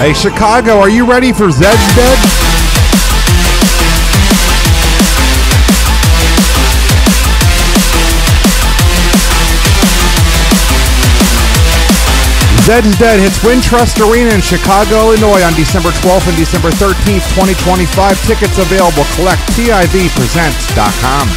Hey, Chicago, are you ready for Zeds Dead? Zeds Dead hits Wintrust Arena in Chicago, Illinois on December 12th and December 13th, 2025. Tickets available. Collect TIVpresents.com.